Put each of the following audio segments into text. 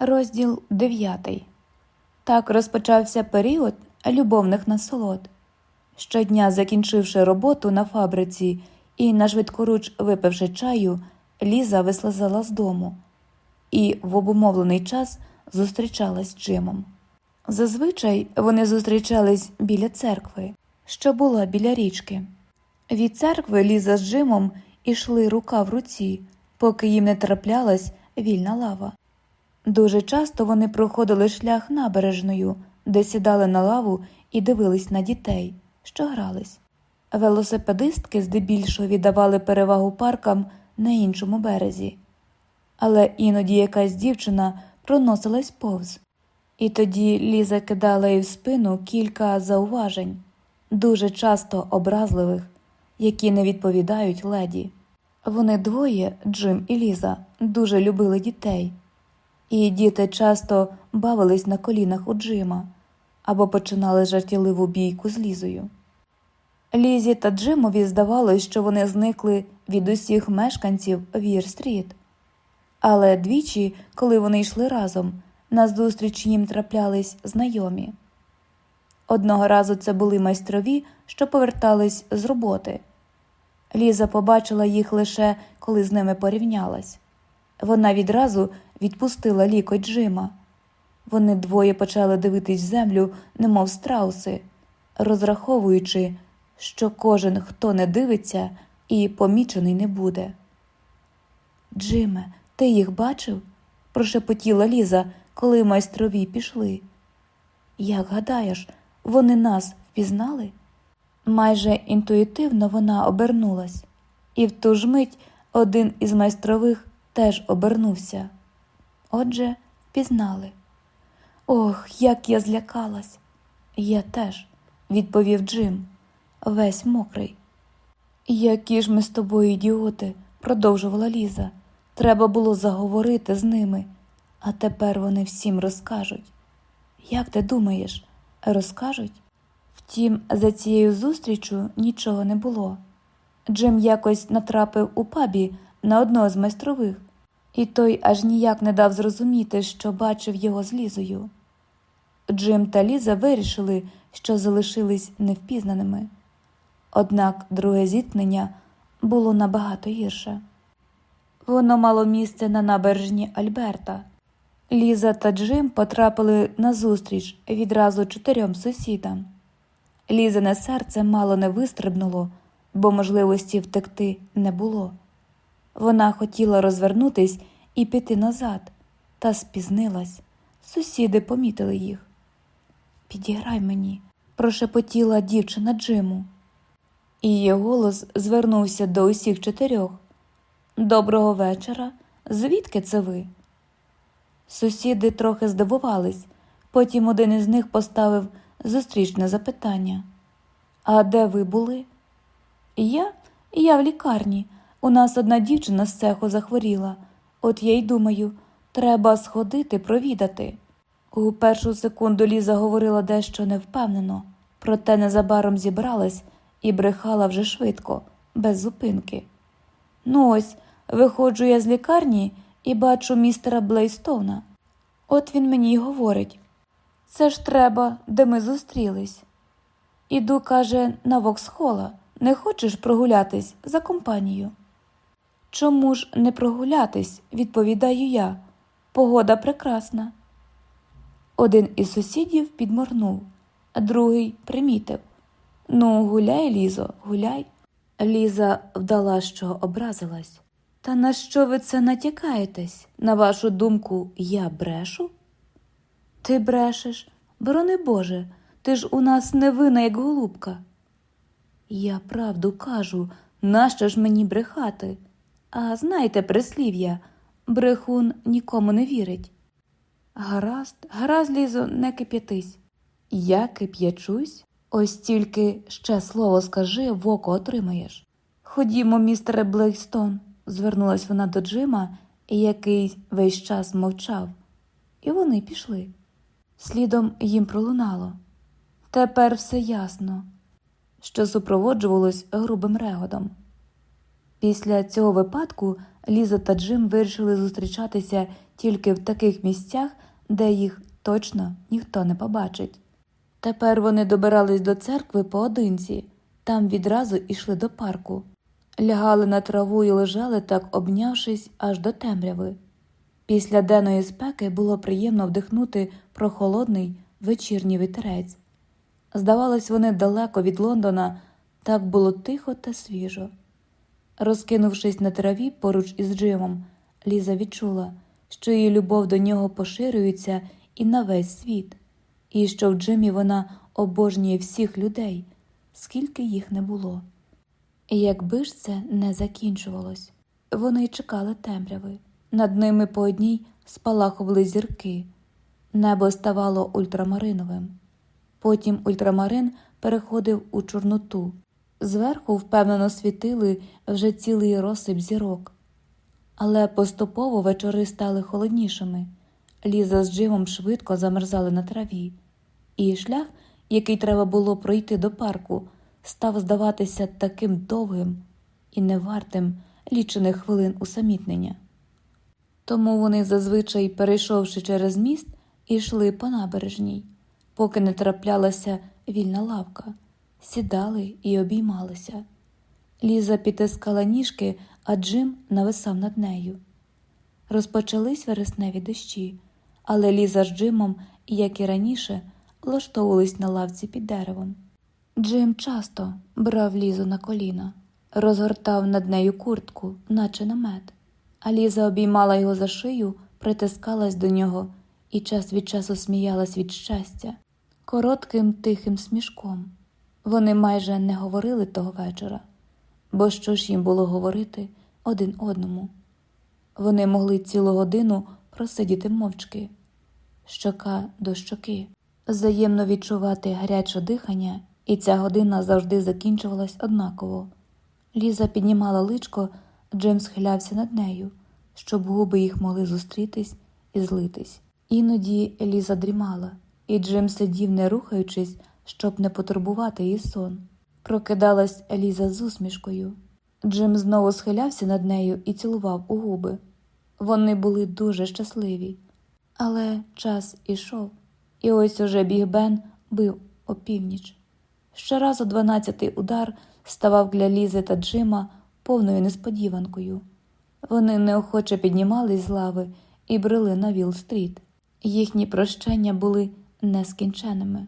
Розділ 9. Так розпочався період любовних насолод. Щодня, закінчивши роботу на фабриці і на швидкоруч випивши чаю, Ліза вислизала з дому і в обумовлений час зустрічалась з Джимом. Зазвичай вони зустрічались біля церкви, що була біля річки. Від церкви Ліза з Джимом ішли рука в руці, поки їм не траплялась вільна лава. Дуже часто вони проходили шлях набережною, де сідали на лаву і дивились на дітей, що грались. Велосипедистки здебільшого віддавали перевагу паркам на іншому березі, але іноді якась дівчина проносилась повз, і тоді Ліза кидала їй в спину кілька зауважень, дуже часто образливих, які не відповідають леді. Вони двоє, Джим і Ліза, дуже любили дітей і діти часто бавились на колінах у Джима або починали жартівливу бійку з Лізою. Лізі та Джимові здавалось, що вони зникли від усіх мешканців Вір-стріт. Але двічі, коли вони йшли разом, назустріч їм траплялись знайомі. Одного разу це були майстрові, що повертались з роботи. Ліза побачила їх лише коли з ними порівнялась. Вона відразу відпустила лікоть Джима. Вони двоє почали дивитись землю, немов страуси, розраховуючи, що кожен, хто не дивиться, і помічений не буде. Джиме, ти їх бачив? прошепотіла Ліза, коли майстрові пішли. Як гадаєш, вони нас впізнали? Майже інтуїтивно вона обернулась, і в ту ж мить один із майстрових теж обернувся. Отже, впізнали. Ох, як я злякалась. Я теж, відповів Джим, весь мокрий. Які ж ми з тобою ідіоти, продовжувала Ліза. Треба було заговорити з ними, а тепер вони всім розкажуть. Як ти думаєш, розкажуть? Втім, за цією зустрічю нічого не було. Джим якось натрапив у пабі на одного з майстрових, і той аж ніяк не дав зрозуміти, що бачив його з Лізою. Джим та Ліза вирішили, що залишились невпізнаними. Однак друге зіткнення було набагато гірше. Воно мало місце на набережні Альберта. Ліза та Джим потрапили на зустріч відразу чотирьом сусідам. Лізине серце мало не вистрибнуло, бо можливості втекти не було. Вона хотіла розвернутись і піти назад, та спізнилась. Сусіди помітили їх. Підіграй мені, прошепотіла дівчина Джиму. Її голос звернувся до усіх чотирьох. Доброго вечора. Звідки це ви? Сусіди трохи здивувались, потім один із них поставив зустрічне запитання. А де ви були? Я? Я в лікарні. У нас одна дівчина з цеху захворіла, от я й думаю, треба сходити провідати. У першу секунду Ліза говорила дещо невпевнено, проте незабаром зібралась і брехала вже швидко, без зупинки. Ну, ось, виходжу я з лікарні і бачу містера Блейстоуна. От він мені й говорить це ж треба, де ми зустрілись. Іду, каже, на Воксхола, не хочеш прогулятись за компанію? Чому ж не прогулятись, відповідаю я. Погода прекрасна. Один із сусідів підморнув, а другий примітив Ну, гуляй, Лізо, гуляй. Ліза вдала, що образилась. Та на що ви це натякаєтесь? На вашу думку, я брешу? Ти брешеш, борони Боже, ти ж у нас невинна, як голубка. Я правду кажу, нащо ж мені брехати? А знаєте, прислів'я, брехун нікому не вірить. Гаразд, гаразд, Лізо, не кип'ятись. Я кип'ячусь? Ось тільки ще слово скажи, в око отримаєш. Ходімо, містере Блейстон, звернулась вона до Джима, який весь час мовчав, і вони пішли. Слідом їм пролунало. Тепер все ясно, що супроводжувалось грубим регодом. Після цього випадку Ліза та Джим вирішили зустрічатися тільки в таких місцях, де їх точно ніхто не побачить. Тепер вони добирались до церкви поодинці, там відразу йшли до парку, лягали на траву і лежали так, обнявшись аж до темряви. Після денної спеки було приємно вдихнути прохолодний вечірній вітерець. Здавалось, вони далеко від Лондона, так було тихо та свіжо. Розкинувшись на траві поруч із Джимом, Ліза відчула, що її любов до нього поширюється і на весь світ, і що в Джимі вона обожнює всіх людей, скільки їх не було. І якби ж це не закінчувалось, вони чекали темряви. Над ними по одній спалахували зірки, небо ставало ультрамариновим. Потім ультрамарин переходив у Чорноту. Зверху впевнено світили вже цілий розсип зірок. Але поступово вечори стали холоднішими. Ліза з Джимом швидко замерзали на траві, і шлях, який треба було пройти до парку, став здаватися таким довгим і невартим лічених хвилин усамітнення. Тому вони, зазвичай, перейшовши через міст, йшли по набережній, поки не траплялася вільна лавка, сідали і обіймалися. Ліза підтискала ніжки, а Джим нависав над нею. Розпочались вересневі дощі, але Ліза з Джимом, як і раніше, влаштовувались на лавці під деревом. Джим часто брав Лізу на коліна, розгортав над нею куртку, наче намет, а Ліза обіймала його за шию, притискалась до нього і час від часу сміялась від щастя, коротким тихим смішком. Вони майже не говорили того вечора, бо що ж їм було говорити один одному. Вони могли цілу годину просидіти мовчки, щока до щоки, взаємно відчувати гаряче дихання, і ця година завжди закінчувалась однаково. Ліза піднімала личко, Джим схилявся над нею, щоб губи їх могли зустрітись і злитись. Іноді Ліза дрімала, і Джим сидів, не рухаючись, щоб не потурбувати її сон. Прокидалась Ліза з усмішкою. Джим знову схилявся над нею і цілував у губи. Вони були дуже щасливі. Але час ішов, і ось уже Біг-Бен бив опівніч. Щоразу дванадцятий удар ставав для Лізи та Джима повною несподіванкою. Вони неохоче піднімались з лави і брели на Віл-стріт. Їхні прощання були нескінченими.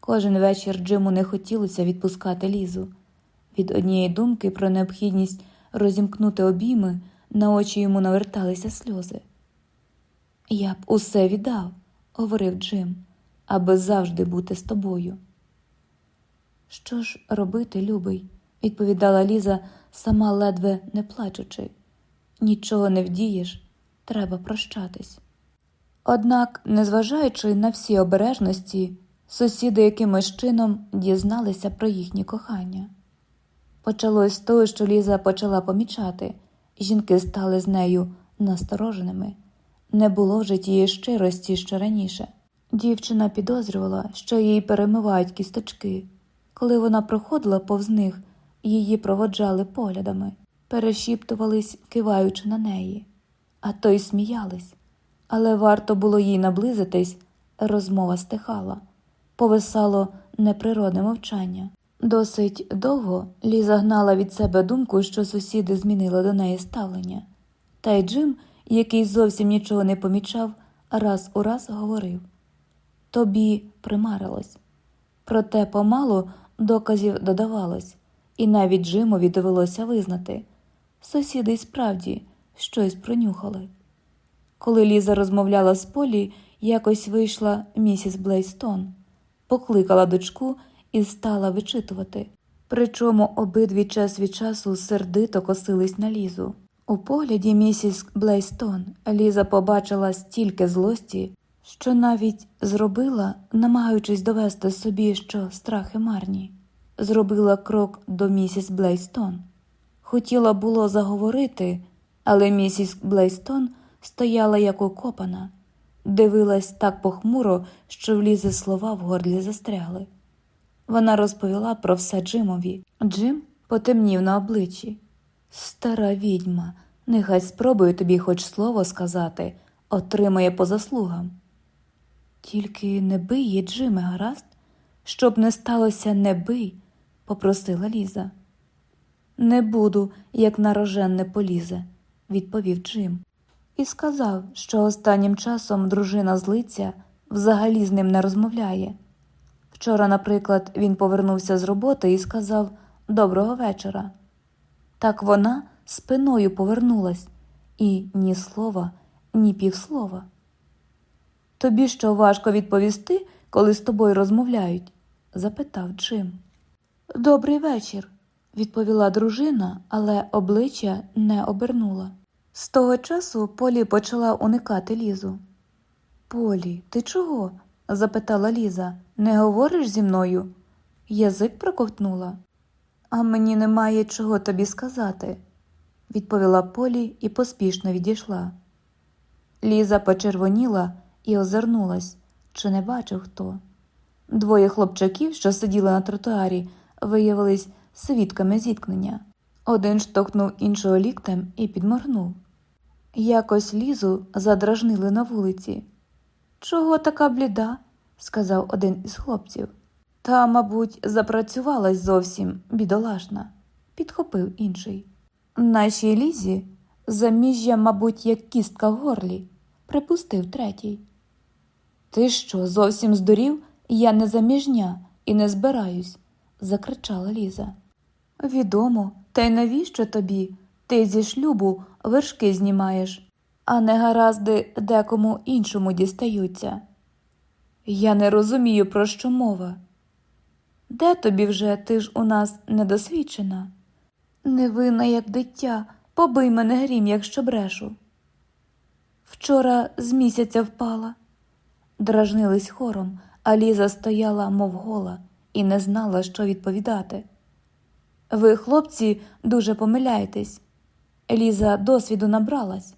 Кожен вечір Джиму не хотілося відпускати Лізу. Від однієї думки про необхідність розімкнути обійми на очі йому наверталися сльози. Я б усе віддав, говорив Джим, аби завжди бути з тобою. Що ж робити, любий? відповідала Ліза, сама ледве не плачучи. Нічого не вдієш, треба прощатись. Однак, незважаючи на всі обережності, сусіди якимось чином дізналися про їхнє кохання. Почалось з того, що Ліза почала помічати, жінки стали з нею настороженими, не було вже тієї щирості, що раніше. Дівчина підозрювала, що їй перемивають кісточки. Коли вона проходила повз них, її проводжали поглядами, перешіптувались, киваючи на неї, а то й сміялись. Але варто було їй наблизитись, розмова стихала, повисало неприродне мовчання. Досить довго Ліза гнала від себе думку, що сусіди змінили до неї ставлення. Та й Джим, який зовсім нічого не помічав, раз у раз говорив Тобі примарилось. Проте помалу доказів додавалось, і навіть Джимові довелося визнати сусіди й справді щось пронюхали. Коли Ліза розмовляла з Полі, якось вийшла місіс Блейстон, покликала дочку і стала вичитувати. Причому обидві час від часу сердито косились на Лізу. У погляді місіс Блейстон Ліза побачила стільки злості, що навіть зробила, намагаючись довести собі, що страхи марні, зробила крок до місіс Блейстон. Хотіла було заговорити, але місіс Блейстон стояла як окопана, дивилась так похмуро, що в Лізи слова в горлі застрягли. Вона розповіла про все Джимові. Джим потемнів на обличчі. Стара відьма, нехай спробую тобі хоч слово сказати, отримає по заслугам. Тільки не бий її, Джиме, гаразд? Щоб не сталося, не бий, попросила Ліза. Не буду, як на рожен не полізе, відповів Джим. І сказав, що останнім часом дружина злиться, взагалі з ним не розмовляє. Вчора, наприклад, він повернувся з роботи і сказав Доброго вечора. Так вона спиною повернулась, і ні слова, ні півслова. Тобі що важко відповісти, коли з тобою розмовляють? запитав Джим. Добрий вечір, відповіла дружина, але обличчя не обернула. З того часу Полі почала уникати Лізу. Полі, ти чого? запитала Ліза. Не говориш зі мною? Язик проковтнула. А мені немає чого тобі сказати, відповіла Полі і поспішно відійшла. Ліза почервоніла і озирнулась, чи не бачив хто. Двоє хлопчаків, що сиділи на тротуарі, виявились свідками зіткнення. Один штовхнув іншого ліктем і підморгнув. Якось лізу задражнили на вулиці. Чого така бліда? сказав один із хлопців. Та, мабуть, запрацювалась зовсім бідолашна, підхопив інший. Нашій лізі заміжжя, мабуть, як кістка в горлі, припустив третій. Ти що, зовсім здурів? Я не заміжня і не збираюсь, закричала Ліза. Відомо, та й навіщо тобі? Ти зі шлюбу вершки знімаєш, а не гаразди декому іншому дістаються. Я не розумію, про що мова. Де тобі вже ти ж у нас недосвідчена? Невинна, як дитя, побий мене грім, якщо брешу. Вчора з місяця впала. Дражнились хором, а Ліза стояла, мов гола, і не знала, що відповідати. Ви, хлопці, дуже помиляєтесь. Ліза досвіду набралась.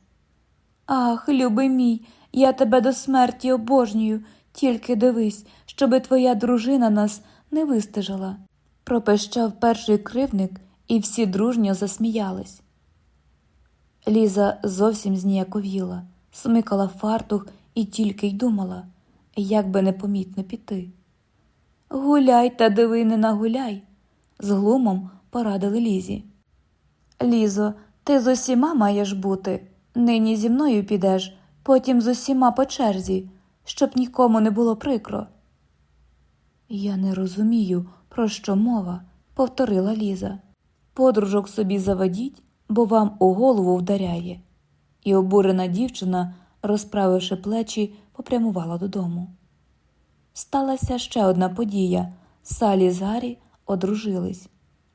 Ах, любий мій, я тебе до смерті обожнюю, тільки дивись, щоби твоя дружина нас не вистежила. Пропищав перший кривник, і всі дружньо засміялись. Ліза зовсім зніяковіла, смикала фартух і тільки й думала, як би непомітно піти. Гуляй та диви не нагуляй, з глумом порадили Лізі. Лізо, ти з усіма маєш бути. Нині зі мною підеш, потім з усіма по черзі, щоб нікому не було прикро. Я не розумію, про що мова, повторила Ліза. Подружок собі заведіть, бо вам у голову вдаряє. І обурена дівчина, розправивши плечі, попрямувала додому. Сталася ще одна подія Салі з Гаррі одружились.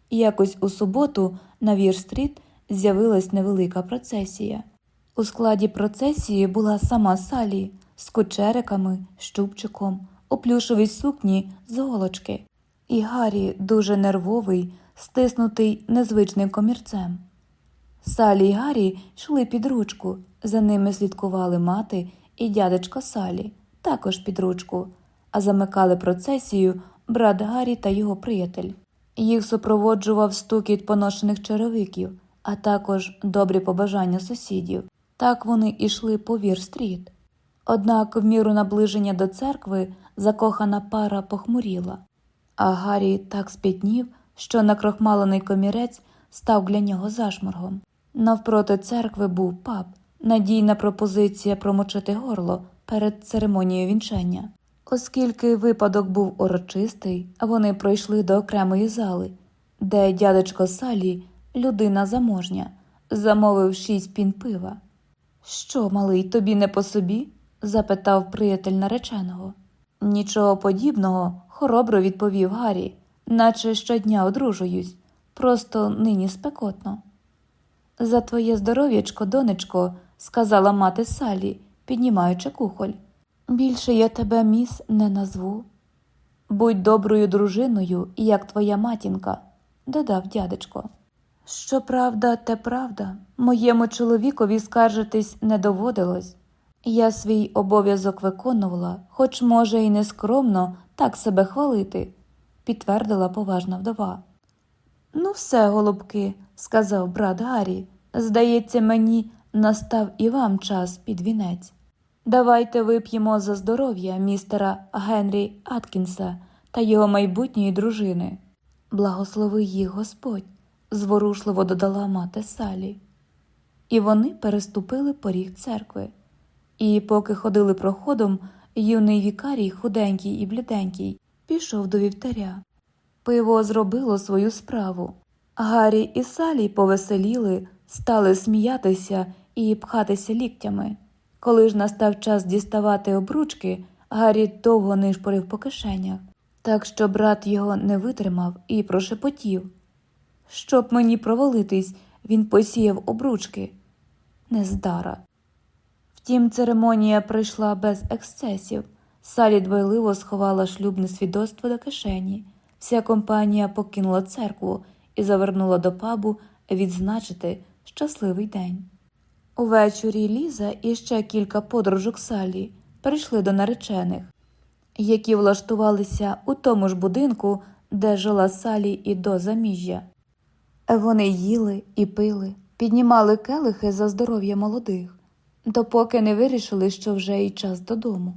Якось у суботу на Вір-стріт з'явилась невелика процесія. У складі процесії була сама Салі з кучериками, з чубчиком, у плюшовій сукні з голочки, і Гаррі дуже нервовий, стиснутий незвичним комірцем. Салі й Гаррі йшли під ручку, за ними слідкували мати і дядечко Салі, також під ручку, а замикали процесію брат Гаррі та його приятель. Їх супроводжував стукіт поношених черевиків, а також добрі побажання сусідів. Так вони йшли по Вір-стріт. Однак, в міру наближення до церкви закохана пара похмуріла, а Гаррі так спітнів, що накрохмалений комірець став для нього зашморгом. Навпроти церкви був паб, надійна пропозиція промочити горло перед церемонією вінчання. Оскільки випадок був урочистий, вони пройшли до окремої зали, де дядечко Салі, людина заможня, замовив шість пін пива. Що, малий, тобі не по собі? запитав приятель нареченого. Нічого подібного, хоробро відповів Гаррі, наче щодня одружуюсь, просто нині спекотно. За твоє здоров'ячко, донечко, сказала мати Салі, піднімаючи кухоль. Більше я тебе, міс, не назву. Будь доброю дружиною, як твоя матінка, додав дядечко. Щоправда, те правда, моєму чоловікові скаржитись не доводилось. Я свій обов'язок виконувала, хоч, може, і нескромно так себе хвалити, підтвердила поважна вдова. Ну, все, голубки, сказав брат Гаррі. Здається, мені настав і вам час під вінець. Давайте вип'ємо за здоров'я містера Генрі Аткінса та його майбутньої дружини. Благослови їх Господь, зворушливо додала мати Салі. І вони переступили поріг церкви. І поки ходили проходом, юний вікарій, худенький і бліденький, пішов до вівтаря. Пиво зробило свою справу. Гаррі і Салі повеселіли, стали сміятися і пхатися ліктями. Коли ж настав час діставати обручки, Гаррі довго нишпорив по кишенях, так що брат його не витримав і прошепотів. Щоб мені провалитись, він посіяв обручки. Нездара. Втім, церемонія пройшла без ексцесів. Салі дбайливо сховала шлюбне свідоцтво до кишені. Вся компанія покинула церкву і завернула до пабу відзначити щасливий день. Увечері Ліза і ще кілька подружок Салі прийшли до наречених, які влаштувалися у тому ж будинку, де жила Салі і до заміжжя. Вони їли і пили, піднімали келихи за здоров'я молодих, допоки не вирішили, що вже й час додому.